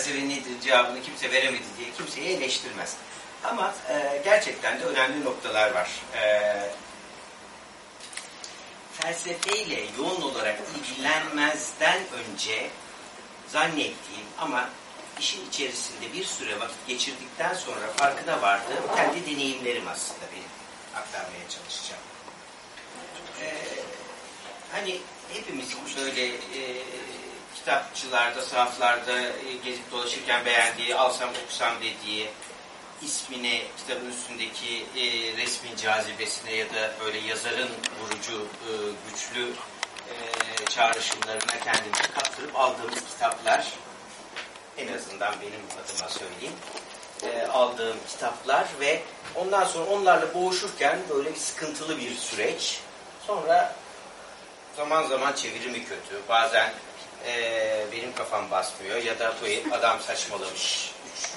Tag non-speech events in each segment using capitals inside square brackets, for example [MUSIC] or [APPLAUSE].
felsefe nedir cevabını kimse veremedi diye kimseyi eleştirmez. Ama e, gerçekten de önemli noktalar var. E, felsefeyle yoğun olarak ilgilenmezden önce zannettiğim ama işin içerisinde bir süre vakit geçirdikten sonra farkına vardığım kendi deneyimlerim aslında benim aktarmaya çalışacağım. Ee, hani hepimizin böyle e, kitapçılarda, sahaflarda e, gezip dolaşırken beğendiği, alsam okusam dediği, ismine, kitabın üstündeki e, resmin cazibesine ya da böyle yazarın vurucu, e, güçlü e, çağrışımlarına kendimizi kaptırıp aldığımız kitaplar, en azından benim adıma söyleyeyim, e, aldığım kitaplar ve ondan sonra onlarla boğuşurken böyle bir sıkıntılı bir süreç. Sonra zaman zaman çevirimi kötü, bazen e, benim kafam basmıyor ya da bu adam saçmalamış üç,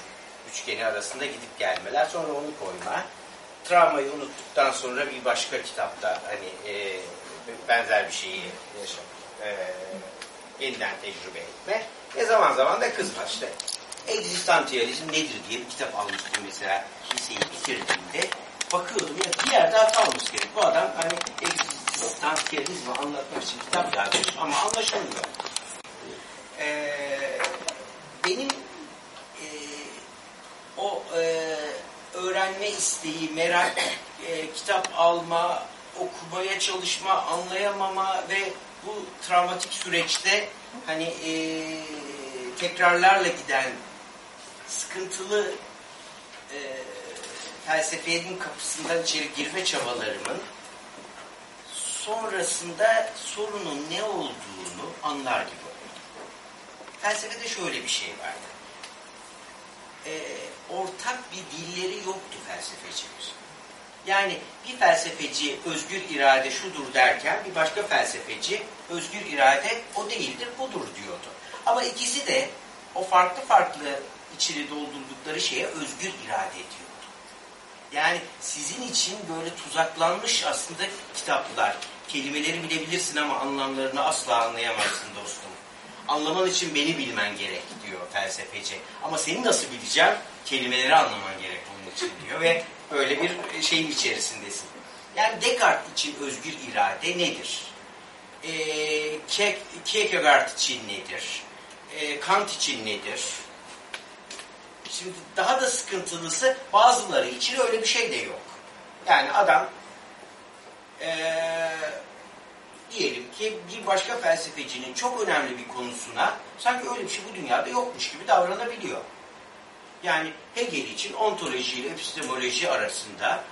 üçgeni arasında gidip gelmeler sonra onu koyma. Travmayı unuttuktan sonra bir başka kitapta hani e, benzer bir şeyi yaşam, e, yeniden tecrübe etme ve zaman zaman da kızma işte. Egzistansiyalizm nedir diye bir kitap almıştım mesela liseyi bitirdiğimde bakıyordum ya bir yerde hata olmuş gerek. Bu adam hani egzistansiyalizmi anlatmak için kitap yazmış ama anlaşılmıyor e, benim e, o e, öğrenme isteği, merak, e, kitap alma, okumaya çalışma, anlayamama ve bu travmatik süreçte hani e, tekrarlarla giden sıkıntılı e, felsefenin kapısından içeri girme çabalarımın sonrasında sorunun ne olduğunu anlar gibi felsefede şöyle bir şey vardı. Ee, ortak bir dilleri yoktu felsefeciler. Yani bir felsefeci özgür irade şudur derken bir başka felsefeci özgür irade o değildir budur diyordu. Ama ikisi de o farklı farklı içini doldurdukları şeye özgür irade ediyordu. Yani sizin için böyle tuzaklanmış aslında kitaplar. Kelimeleri bilebilirsin ama anlamlarını asla anlayamazsın dostum anlaman için beni bilmen gerek diyor felsefeci. Ama seni nasıl bileceğim? Kelimeleri anlaman gerek bunun için diyor ve böyle bir şeyin içerisindesin. Yani Descartes için özgür irade nedir? Ee, Kierkegaard için nedir? Ee, Kant için nedir? Şimdi daha da sıkıntılısı bazıları için öyle bir şey de yok. Yani adam ee, diyelim ki bir başka felsefecinin çok önemli bir konusuna sanki öyle bir şey bu dünyada yokmuş gibi davranabiliyor. Yani Hegel için ontoloji ile epistemoloji arasında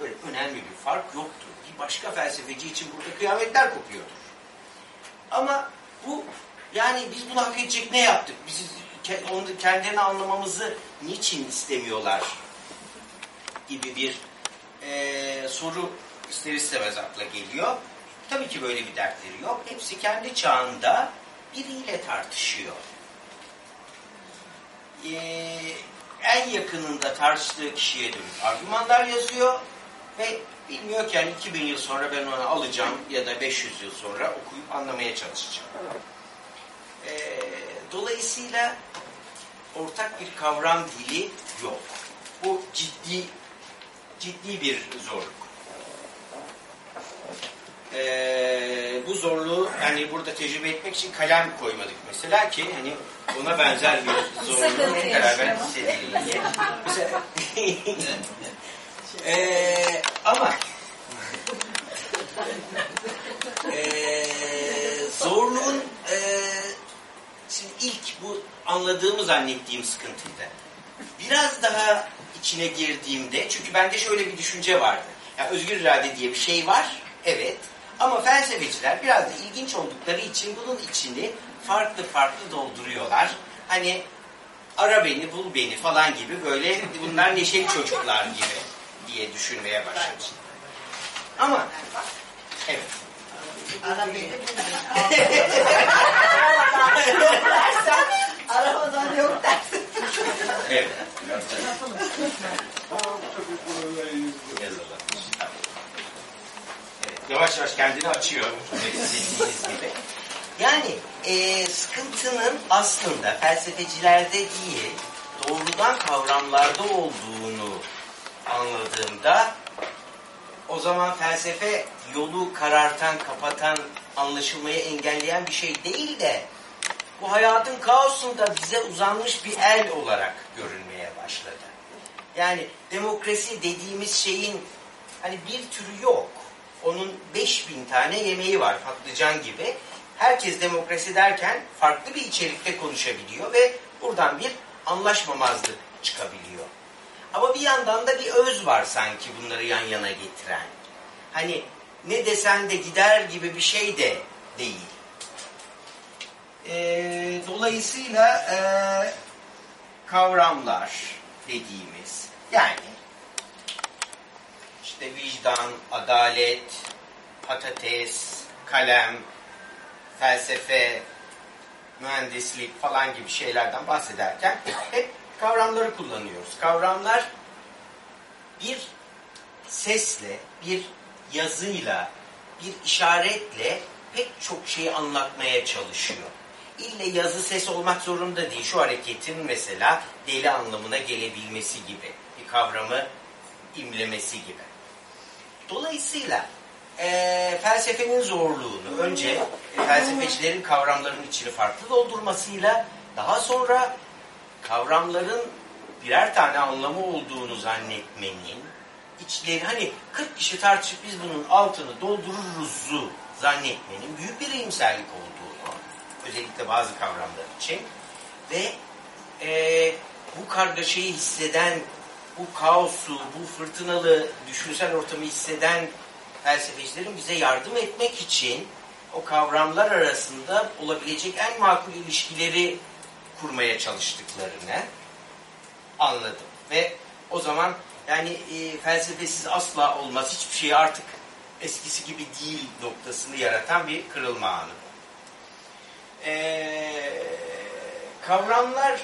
böyle önemli bir fark yoktur. Bir başka felsefeci için burada kıyametler kopuyordur. Ama bu yani biz bunu hak edecek ne yaptık? Biz onu kendilerini anlamamızı niçin istemiyorlar gibi bir e, soru ister istemez akla geliyor. Tabii ki böyle bir dertleri yok. Hepsi kendi çağında biriyle tartışıyor. Ee, en yakınında tartıştığı kişiye dönük argümanlar yazıyor ve bilmiyor ki yani 2000 yıl sonra ben onu alacağım ya da 500 yıl sonra okuyup anlamaya çalışacağım. Ee, dolayısıyla ortak bir kavram dili yok. Bu ciddi ciddi bir zorluk e, bu zorluğu yani burada tecrübe etmek için kalem koymadık mesela ki hani ona benzer bir [LAUGHS] zorluğu beraber hissedelim diye. [LAUGHS] Mesela, e, ama [LAUGHS] e, zorluğun e, şimdi ilk bu anladığımı zannettiğim sıkıntıydı. Biraz daha içine girdiğimde çünkü bende şöyle bir düşünce vardı. Yani özgür irade diye bir şey var. Evet. Ama felsefeciler biraz da ilginç oldukları için bunun içini farklı farklı dolduruyorlar. Hani ara beni, bul beni falan gibi böyle bunlar neşeli çocuklar gibi diye düşünmeye başladım. Ama evet. Ara beni, Aramadan yok dersin. Evet. Yavaş yavaş kendini açıyor dediğiniz gibi. Yani e, sıkıntının aslında felsefecilerde değil, doğrudan kavramlarda olduğunu anladığımda o zaman felsefe yolu karartan, kapatan, anlaşılmayı engelleyen bir şey değil de bu hayatın kaosunda bize uzanmış bir el olarak görünmeye başladı. Yani demokrasi dediğimiz şeyin hani bir türü yok. Onun 5000 tane yemeği var patlıcan gibi. Herkes demokrasi derken farklı bir içerikte konuşabiliyor ve buradan bir anlaşmamazlık çıkabiliyor. Ama bir yandan da bir öz var sanki bunları yan yana getiren. Hani ne desen de gider gibi bir şey de değil. Ee, dolayısıyla e, kavramlar dediğimiz yani işte vicdan, adalet, patates, kalem, felsefe, mühendislik falan gibi şeylerden bahsederken hep kavramları kullanıyoruz. Kavramlar bir sesle, bir yazıyla, bir işaretle pek çok şeyi anlatmaya çalışıyor. İlle yazı ses olmak zorunda değil. Şu hareketin mesela deli anlamına gelebilmesi gibi. Bir kavramı imlemesi gibi. Dolayısıyla e, felsefenin zorluğunu önce e, felsefecilerin kavramların içini farklı doldurmasıyla daha sonra kavramların birer tane anlamı olduğunu zannetmenin içleri hani 40 kişi tartışıp biz bunun altını doldururuzu zannetmenin büyük bir iyimserlik olduğunu özellikle bazı kavramlar için ve e, bu kargaşayı hisseden bu kaosu, bu fırtınalı düşünsel ortamı hisseden felsefecilerin bize yardım etmek için o kavramlar arasında olabilecek en makul ilişkileri kurmaya çalıştıklarını anladım. Ve o zaman yani e, felsefesiz asla olmaz, hiçbir şey artık eskisi gibi değil noktasını yaratan bir kırılma anı. Ee, kavramlar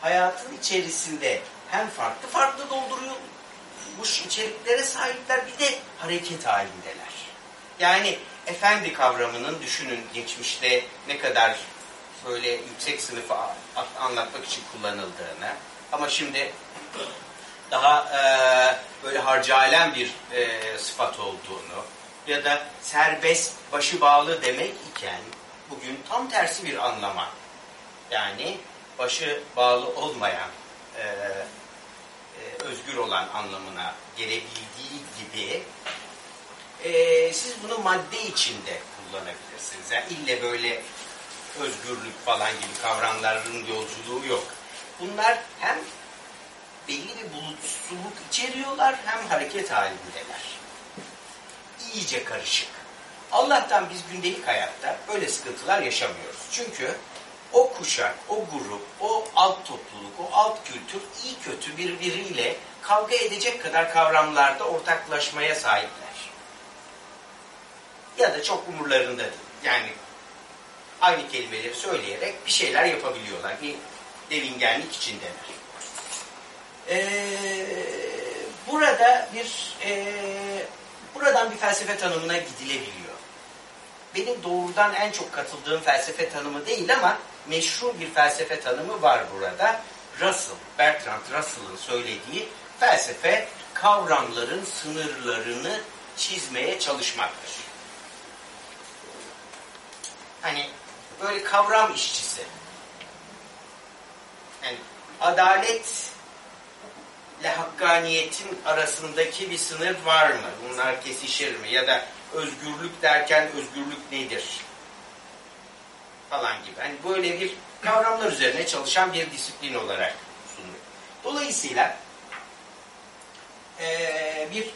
hayatın içerisinde hem farklı farklı doldurulmuş içeriklere sahipler bir de hareket halindeler. Yani efendi kavramının düşünün geçmişte ne kadar böyle yüksek sınıfı anlatmak için kullanıldığını ama şimdi daha e, böyle harcailen bir e, sıfat olduğunu ya da serbest başı bağlı demek iken bugün tam tersi bir anlama yani başı bağlı olmayan e, e, özgür olan anlamına gelebildiği gibi e, siz bunu madde içinde kullanabilirsiniz. Yani ille böyle özgürlük falan gibi kavramların yolculuğu yok. Bunlar hem belli bir bulutsuzluk içeriyorlar hem hareket halindeler. İyice karışık. Allah'tan biz gündelik hayatta böyle sıkıntılar yaşamıyoruz. Çünkü o kuşak, o grup, o alt topluluk, o alt kültür iyi kötü birbiriyle kavga edecek kadar kavramlarda ortaklaşmaya sahipler. Ya da çok umurlarında değil. Yani aynı kelimeleri söyleyerek bir şeyler yapabiliyorlar. Bir devingenlik içindeler. Ee, burada bir e, buradan bir felsefe tanımına gidilebiliyor. Benim doğrudan en çok katıldığım felsefe tanımı değil ama meşru bir felsefe tanımı var burada. Russell, Bertrand Russell'ın söylediği felsefe kavramların sınırlarını çizmeye çalışmaktır. Hani böyle kavram işçisi. Yani adalet ile hakkaniyetin arasındaki bir sınır var mı? Bunlar kesişir mi? Ya da özgürlük derken özgürlük nedir? Falan gibi. Hani böyle bir kavramlar üzerine çalışan bir disiplin olarak sunuluyor. Dolayısıyla ee, bir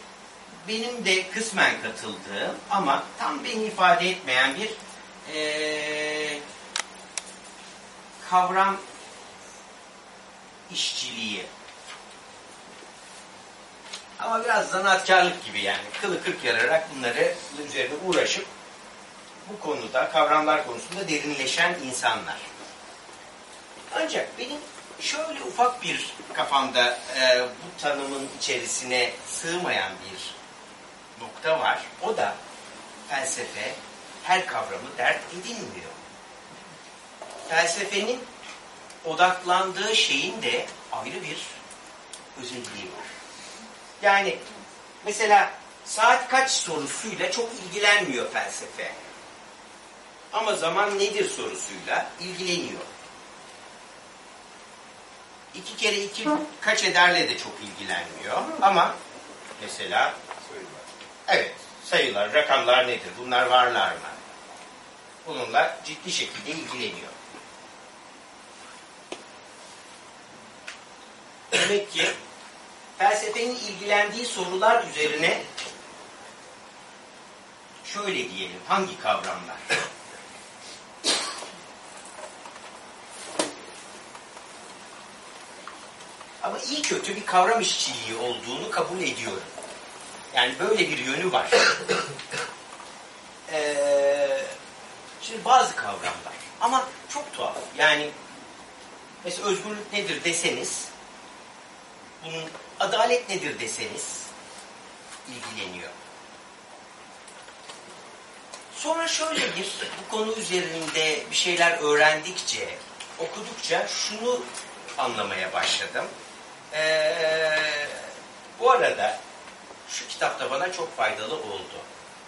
benim de kısmen katıldığım ama tam beni ifade etmeyen bir ee, kavram işçiliği ama biraz zanaatkarlık gibi yani. Kılı kırk yararak bunları üzerine uğraşıp bu konuda, kavramlar konusunda derinleşen insanlar. Ancak benim şöyle ufak bir kafamda e, bu tanımın içerisine sığmayan bir nokta var. O da felsefe her kavramı dert edinmiyor. Felsefenin odaklandığı şeyin de ayrı bir özelliği var. Yani mesela saat kaç sorusuyla çok ilgilenmiyor felsefe. Ama zaman nedir sorusuyla ilgileniyor. İki kere iki kaç ederle de çok ilgilenmiyor. Ama mesela evet sayılar, rakamlar nedir? Bunlar varlar mı? Bununla ciddi şekilde ilgileniyor. Demek ki felsefenin ilgilendiği sorular üzerine şöyle diyelim hangi kavramlar? Ama iyi kötü bir kavram işçiliği olduğunu kabul ediyorum. Yani böyle bir yönü var. [COUGHS] Ee, şimdi bazı kavramlar ama çok tuhaf. Yani mesela özgürlük nedir deseniz bunun adalet nedir deseniz ilgileniyor. Sonra şöyle bir bu konu üzerinde bir şeyler öğrendikçe, okudukça şunu anlamaya başladım. Ee, bu arada şu kitapta bana çok faydalı oldu.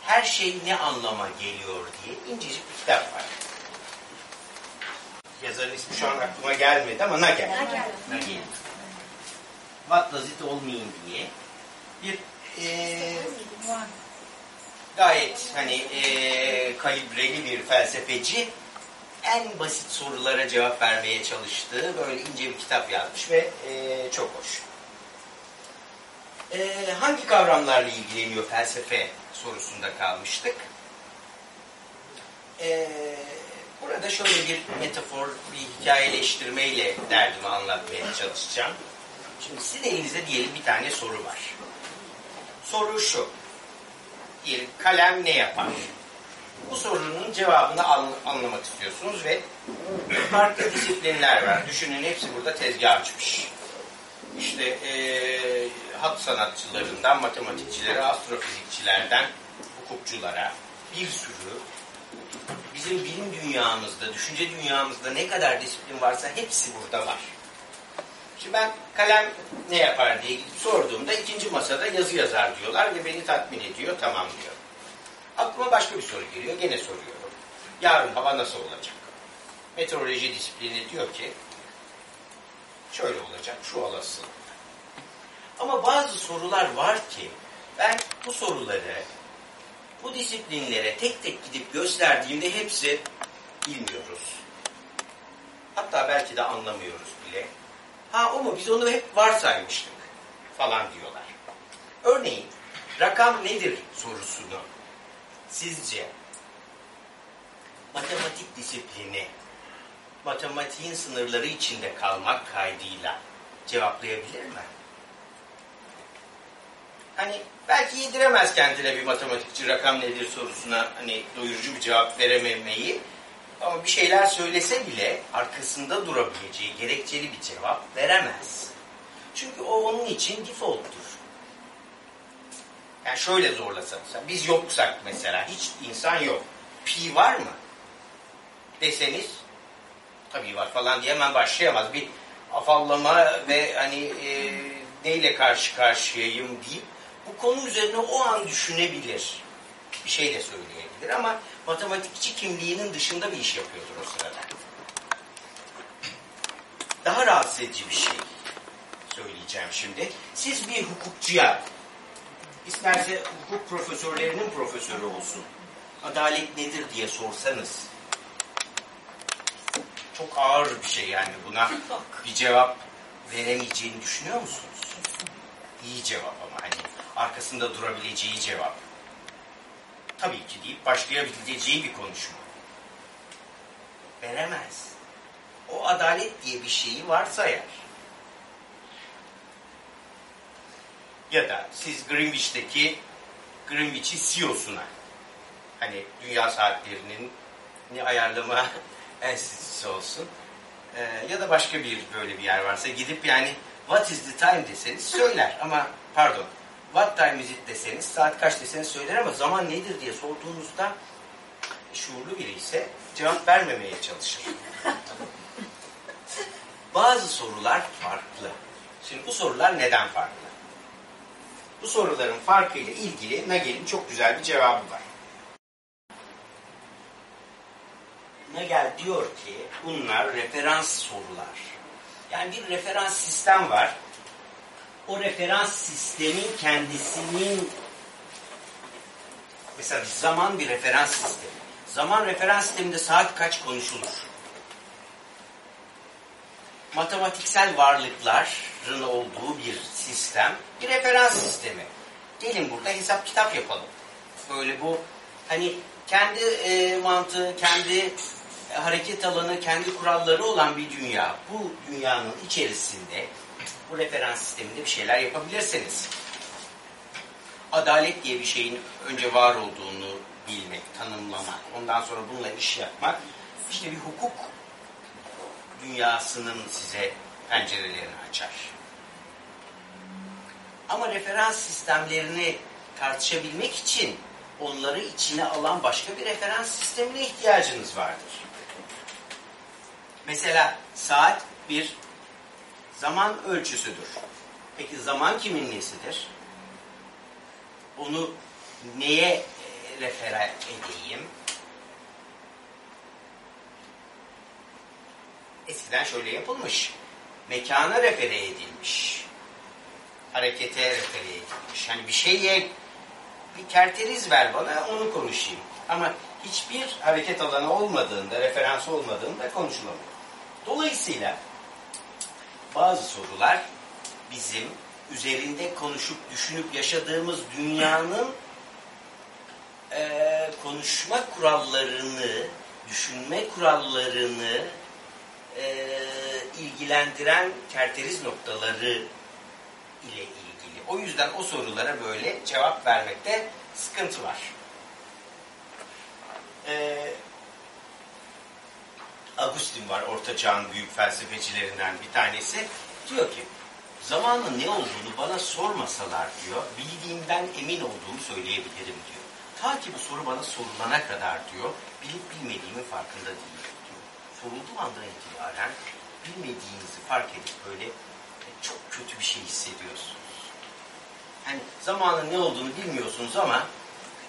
Her şey ne anlama geliyor diye incecik bir kitap var. Yazarın ismi şu an aklıma gelmedi ama Nagel. Nagel. Nagel. What does it all mean diye bir e, gayet hani e, kalibreli bir felsefeci en basit sorulara cevap vermeye çalıştığı böyle ince bir kitap yazmış ve e, çok hoş. E, hangi kavramlarla ilgileniyor felsefe sorusunda kalmıştık. E, burada şöyle bir metafor, bir hikayeleştirmeyle derdimi anlatmaya çalışacağım. Şimdi sizin elinizde diyelim bir tane soru var. Soru şu. Diyelim kalem ne yapar? Bu sorunun cevabını an- anlamak istiyorsunuz ve farklı disiplinler var. Düşünün hepsi burada tezgah açmış. İşte ee, halk sanatçılarından matematikçilere, astrofizikçilerden hukukçulara bir sürü bizim bilim dünyamızda, düşünce dünyamızda ne kadar disiplin varsa hepsi burada var. Şimdi ben kalem ne yapar diye gidip sorduğumda ikinci masada yazı yazar diyorlar ve beni tatmin ediyor, tamam diyor. Aklıma başka bir soru geliyor, gene soruyorum. Yarın hava nasıl olacak? Meteoroloji disiplini diyor ki, şöyle olacak, şu olasılık. Ama bazı sorular var ki, ben bu soruları, bu disiplinlere tek tek gidip gösterdiğimde hepsi bilmiyoruz. Hatta belki de anlamıyoruz bile. Ha o mu? Biz onu hep varsaymıştık falan diyorlar. Örneğin rakam nedir sorusunu sizce matematik disiplini matematiğin sınırları içinde kalmak kaydıyla cevaplayabilir mi? Hani belki yediremez kendine bir matematikçi rakam nedir sorusuna hani doyurucu bir cevap verememeyi ama bir şeyler söylese bile arkasında durabileceği gerekçeli bir cevap veremez. Çünkü o onun için default'tur. Yani şöyle zorlasa mesela, biz yoksak mesela, hiç insan yok. Pi var mı? Deseniz, tabii var falan diye hemen başlayamaz. Bir afallama ve hani e, neyle karşı karşıyayım deyip bu konu üzerine o an düşünebilir. Bir şey de söyleyebilir ama matematikçi kimliğinin dışında bir iş yapıyordur o sırada. Daha rahatsız edici bir şey söyleyeceğim şimdi. Siz bir hukukçuya, isterse hukuk profesörlerinin profesörü olsun, adalet nedir diye sorsanız, çok ağır bir şey yani buna bir cevap veremeyeceğini düşünüyor musunuz? İyi cevap ama hani arkasında durabileceği cevap tabii ki deyip başlayabileceği bir konuşma. Veremez. O adalet diye bir şeyi varsa eğer. Ya da siz Greenwich'teki Greenwich'i CEO'suna hani dünya saatlerinin ne ayarlama [LAUGHS] enstitüsü olsun ee, ya da başka bir böyle bir yer varsa gidip yani what is the time deseniz söyler ama pardon what time is it deseniz saat kaç deseniz söyler ama zaman nedir diye sorduğunuzda şuurlu biri ise cevap vermemeye çalışır. [LAUGHS] Bazı sorular farklı. Şimdi bu sorular neden farklı? Bu soruların farkıyla ilgili Nagel'in çok güzel bir cevabı var. Nagel diyor ki bunlar referans sorular. Yani bir referans sistem var. O referans sistemin kendisinin mesela zaman bir referans sistemi. Zaman referans sisteminde saat kaç konuşulur? Matematiksel varlıkların olduğu bir sistem, bir referans sistemi. Gelin burada hesap kitap yapalım. Böyle bu hani kendi e, mantığı, kendi e, hareket alanı, kendi kuralları olan bir dünya. Bu dünyanın içerisinde bu referans sisteminde bir şeyler yapabilirsiniz. Adalet diye bir şeyin önce var olduğunu bilmek, tanımlamak, ondan sonra bununla iş yapmak, işte bir hukuk dünyasının size pencerelerini açar. Ama referans sistemlerini tartışabilmek için onları içine alan başka bir referans sistemine ihtiyacınız vardır. Mesela saat bir zaman ölçüsüdür. Peki zaman kimin nesidir? Onu neye e, refere edeyim? Eskiden şöyle yapılmış. Mekana refere edilmiş. Harekete refere edilmiş. Yani bir şeye bir kerteriz ver bana onu konuşayım. Ama hiçbir hareket alanı olmadığında, referans olmadığında konuşulamıyor. Dolayısıyla bazı sorular bizim üzerinde konuşup düşünüp yaşadığımız dünyanın e, konuşma kurallarını, düşünme kurallarını e, ilgilendiren kerteriz noktaları ile ilgili. O yüzden o sorulara böyle cevap vermekte sıkıntı var. E, Agustin var, Orta Çağ'ın büyük felsefecilerinden bir tanesi. Diyor ki, zamanın ne olduğunu bana sormasalar diyor, bildiğimden emin olduğumu söyleyebilirim diyor. Ta ki bu soru bana sorulana kadar diyor, bilip bilmediğimin farkında değilim. Sorulduğu andan itibaren bilmediğinizi fark edip böyle e, çok kötü bir şey hissediyorsunuz. Yani zamanın ne olduğunu bilmiyorsunuz ama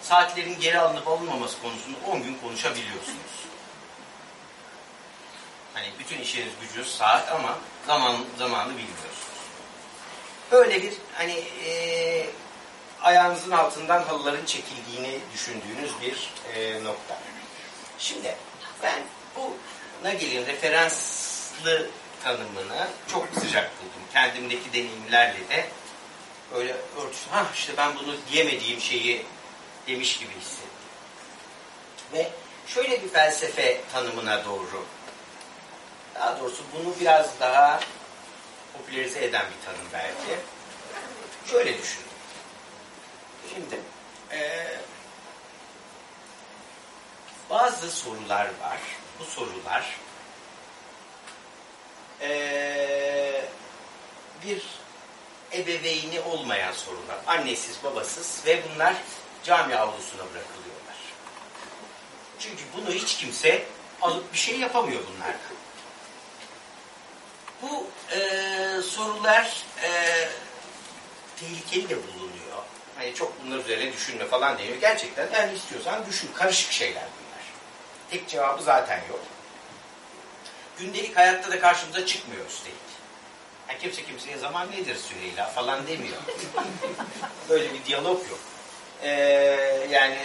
saatlerin geri alınıp alınmaması konusunda 10 gün konuşabiliyorsunuz. Hani bütün işiniz gücünüz saat ama zaman zamanı bilmiyorsunuz. Böyle bir hani e, ayağınızın altından halıların çekildiğini düşündüğünüz bir e, nokta. Şimdi ben bu Nagel'in referanslı tanımını çok sıcak buldum. Kendimdeki deneyimlerle de öyle örtüsü, ha işte ben bunu diyemediğim şeyi demiş gibi hissettim. Ve şöyle bir felsefe tanımına doğru daha doğrusu bunu biraz daha popülerize eden bir tanım belki. Şöyle düşünün. Şimdi e, bazı sorular var. Bu sorular e, bir ebeveyni olmayan sorular. Annesiz, babasız ve bunlar cami avlusuna bırakılıyorlar. Çünkü bunu hiç kimse alıp bir şey yapamıyor bunlardan. Bu e, sorular e, tehlikeli de bulunuyor. Hani çok bunlar üzerine düşünme falan deniyor. Gerçekten yani istiyorsan düşün. Karışık şeyler bunlar. Tek cevabı zaten yok. Gündelik hayatta da karşımıza çıkmıyor üstelik. Yani kimse kimseye zaman nedir Süreyla falan demiyor. [LAUGHS] Böyle bir diyalog yok. Ee, yani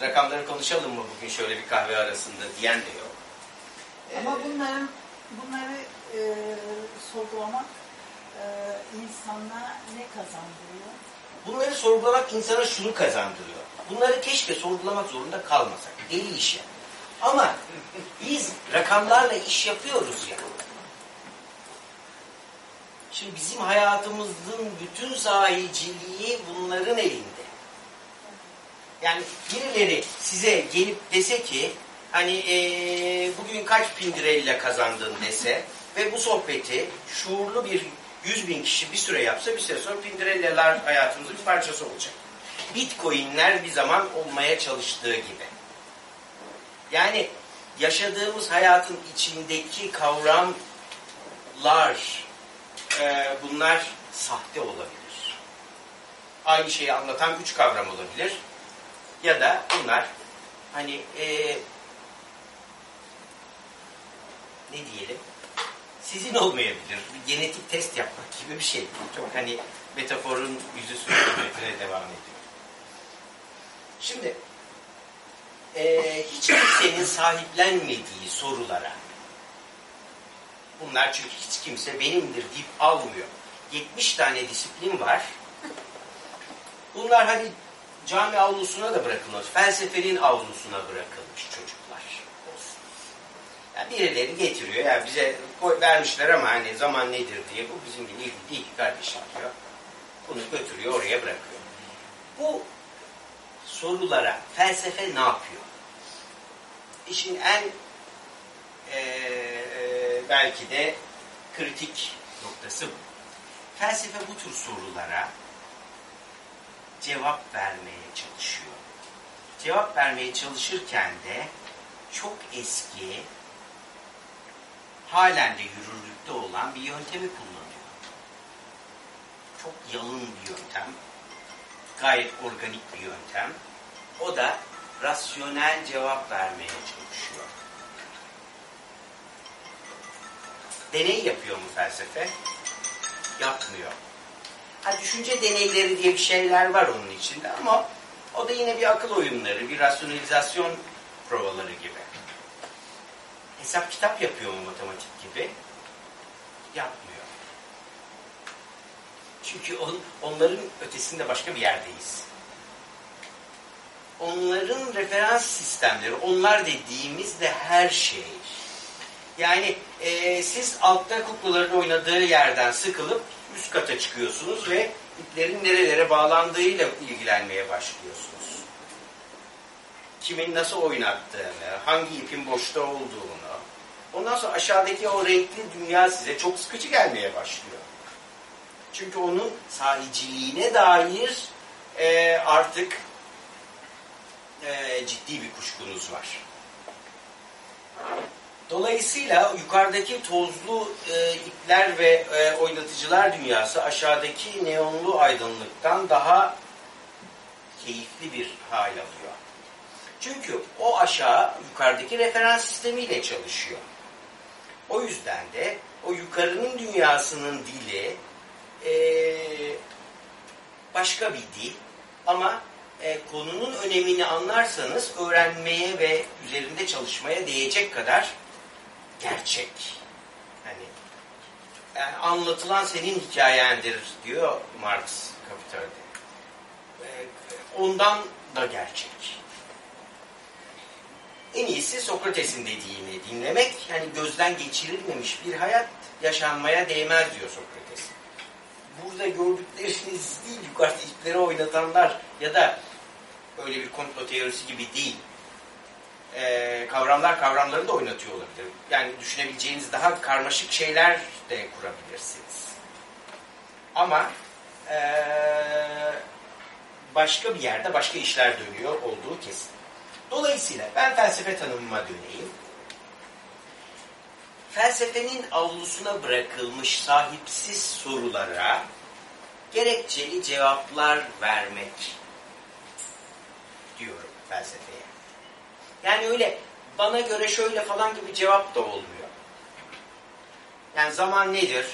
rakamları konuşalım mı bugün şöyle bir kahve arasında diyen de yok. Ama bunların bunları e, sorgulamak e, insana ne kazandırıyor? Bunları sorgulamak insana şunu kazandırıyor. Bunları keşke sorgulamak zorunda kalmasak. Deli iş ya. Ama biz rakamlarla iş yapıyoruz ya. Şimdi bizim hayatımızın bütün sahiciliği bunların elinde. Yani birileri size gelip dese ki hani ee, bugün kaç pindirella kazandın dese ve bu sohbeti şuurlu bir yüz bin kişi bir süre yapsa bir süre sonra pindirellalar hayatımızın bir parçası olacak. Bitcoinler bir zaman olmaya çalıştığı gibi. Yani yaşadığımız hayatın içindeki kavramlar e, bunlar sahte olabilir. Aynı şeyi anlatan üç kavram olabilir. Ya da bunlar hani e, ne diyelim sizin olmayabilir. Bir genetik test yapmak gibi bir şey. Çok hani metaforun yüzü sürüntüne devam ediyor. Şimdi e, hiç kimsenin sahiplenmediği sorulara bunlar çünkü hiç kimse benimdir deyip almıyor. 70 tane disiplin var. Bunlar hani cami avlusuna da bırakılmış. Felsefenin avlusuna bırakılmış olsun. Yani birileri getiriyor. Yani bize koy, vermişler ama hani zaman nedir diye. Bu bizim gibi değil, değil kardeşim diyor. Bunu götürüyor oraya bırakıyor. Bu sorulara felsefe ne yapıyor? İşin en ee, belki de kritik noktası bu. Felsefe bu tür sorulara cevap vermeye çalışıyor. Cevap vermeye çalışırken de çok eski, halen de yürürlükte olan bir yöntemi kullanıyor. Çok yalın bir yöntem, gayet organik bir yöntem. O da rasyonel cevap vermeye çalışıyor. Deney yapıyor mu felsefe? Yapmıyor. Ha, düşünce deneyleri diye bir şeyler var onun içinde ama o da yine bir akıl oyunları, bir rasyonalizasyon provaları gibi. Hesap kitap yapıyor mu matematik gibi? Yapmıyor. Çünkü on, onların ötesinde başka bir yerdeyiz. Onların referans sistemleri, onlar dediğimiz de her şey. Yani e, siz altta kuklaların oynadığı yerden sıkılıp üst kata çıkıyorsunuz ve iplerin nerelere bağlandığıyla ilgilenmeye başlıyorsunuz. Kimin nasıl oynattığını, hangi ipin boşta olduğunu, ondan sonra aşağıdaki o renkli dünya size çok sıkıcı gelmeye başlıyor. Çünkü onun sahiciliğine dair e, artık e, ciddi bir kuşkunuz var. Dolayısıyla yukarıdaki tozlu e, ipler ve e, oynatıcılar dünyası aşağıdaki neonlu aydınlıktan daha keyifli bir hal alıyor. Çünkü o aşağı yukarıdaki referans sistemiyle çalışıyor. O yüzden de o yukarının dünyasının dili e, başka bir dil ama e, konunun önemini anlarsanız öğrenmeye ve üzerinde çalışmaya değecek kadar gerçek. Hani yani anlatılan senin hikayendir diyor Marx Kapital'de. Ee, ondan da gerçek. En iyisi Sokrates'in dediğini dinlemek, yani gözden geçirilmemiş bir hayat yaşanmaya değmez diyor Sokrates. Burada gördükleriniz değil, yukarıda ipleri oynatanlar ya da öyle bir komplo teorisi gibi değil e, kavramlar kavramları da oynatıyor olabilir. Yani düşünebileceğiniz daha karmaşık şeyler de kurabilirsiniz. Ama e, başka bir yerde başka işler dönüyor olduğu kesin. Dolayısıyla ben felsefe tanımıma döneyim. Felsefenin avlusuna bırakılmış sahipsiz sorulara gerekçeli cevaplar vermek diyorum felsefeye. Yani öyle bana göre şöyle falan gibi cevap da olmuyor. Yani zaman nedir?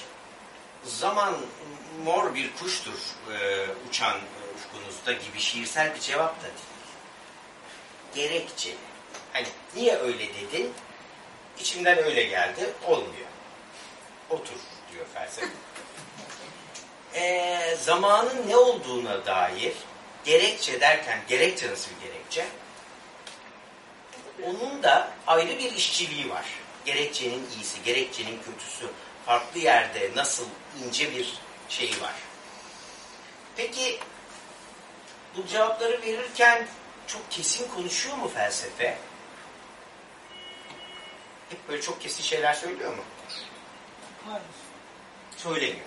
Zaman mor bir kuştur e, uçan e, ufkunuzda gibi şiirsel bir cevap da değil. Gerekçe. Hani niye öyle dedin? İçimden öyle geldi. Olmuyor. Otur diyor felsefe. E, zamanın ne olduğuna dair gerekçe derken gerekçe nasıl bir gerekçe? onun da ayrı bir işçiliği var. Gerekçenin iyisi, gerekçenin kötüsü, farklı yerde nasıl ince bir şeyi var. Peki bu cevapları verirken çok kesin konuşuyor mu felsefe? Hep böyle çok kesin şeyler söylüyor mu? Hayır. Söylemiyor.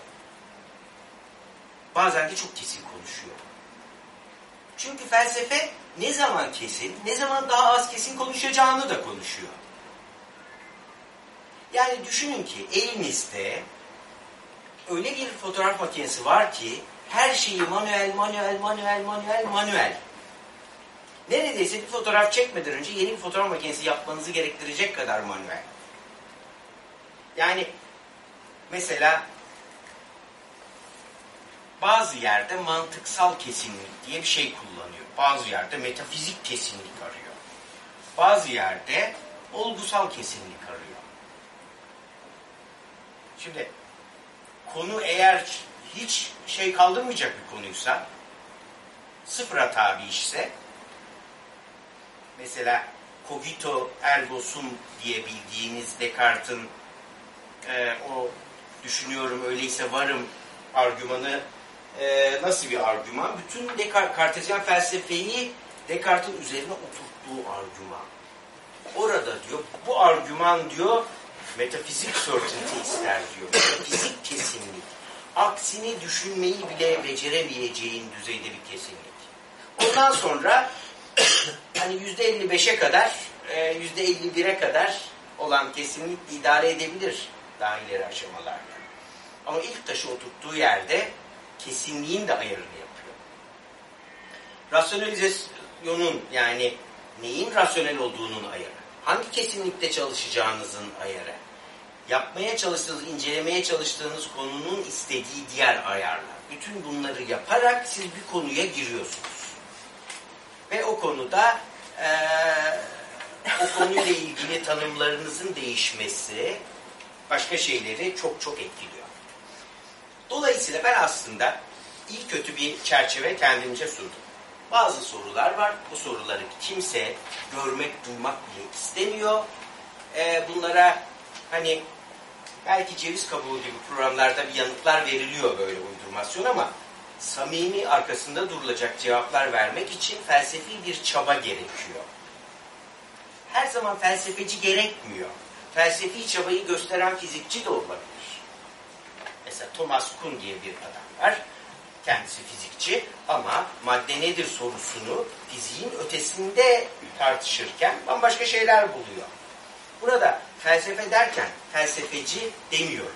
Bazen de çok kesin konuşuyor. Çünkü felsefe ne zaman kesin, ne zaman daha az kesin konuşacağını da konuşuyor. Yani düşünün ki elinizde öyle bir fotoğraf makinesi var ki her şeyi manuel, manuel, manuel, manuel, manuel. Neredeyse bir fotoğraf çekmeden önce yeni bir fotoğraf makinesi yapmanızı gerektirecek kadar manuel. Yani mesela bazı yerde mantıksal kesinlik diye bir şey kullanıyor. Bazı yerde metafizik kesinlik arıyor. Bazı yerde olgusal kesinlik arıyor. Şimdi konu eğer hiç şey kaldırmayacak bir konuysa sıfıra tabi işse mesela cogito ergo sum diye bildiğiniz Descartes'in e, o düşünüyorum öyleyse varım argümanı e, nasıl bir argüman? Bütün Descartes, Kartezyen felsefeyi Descartes'in üzerine oturttuğu argüman. Orada diyor bu argüman diyor metafizik certainty ister diyor. Metafizik kesinlik. Aksini düşünmeyi bile beceremeyeceğin düzeyde bir kesinlik. Ondan sonra hani yüzde 55'e kadar e, yüzde 51'e kadar olan kesinlik idare edebilir daha ileri aşamalarda. Ama ilk taşı oturttuğu yerde kesinliğin de ayarını yapıyor. Rasyonalizasyonun yani neyin rasyonel olduğunun ayarı. Hangi kesinlikte çalışacağınızın ayarı. Yapmaya çalıştığınız, incelemeye çalıştığınız konunun istediği diğer ayarlar. Bütün bunları yaparak siz bir konuya giriyorsunuz. Ve o konuda ee, o konuyla ilgili tanımlarınızın değişmesi başka şeyleri çok çok etkiliyor. Dolayısıyla ben aslında iyi kötü bir çerçeve kendimce sundum. Bazı sorular var. Bu soruları kimse görmek, duymak bile istemiyor. Ee, bunlara hani belki ceviz kabuğu gibi programlarda bir yanıtlar veriliyor böyle uydurmasyon ama samimi arkasında durulacak cevaplar vermek için felsefi bir çaba gerekiyor. Her zaman felsefeci gerekmiyor. Felsefi çabayı gösteren fizikçi de olabilir. Mesela Thomas Kuhn diye bir adam var. Kendisi fizikçi ama madde nedir sorusunu fiziğin ötesinde tartışırken bambaşka şeyler buluyor. Burada felsefe derken felsefeci demiyorum.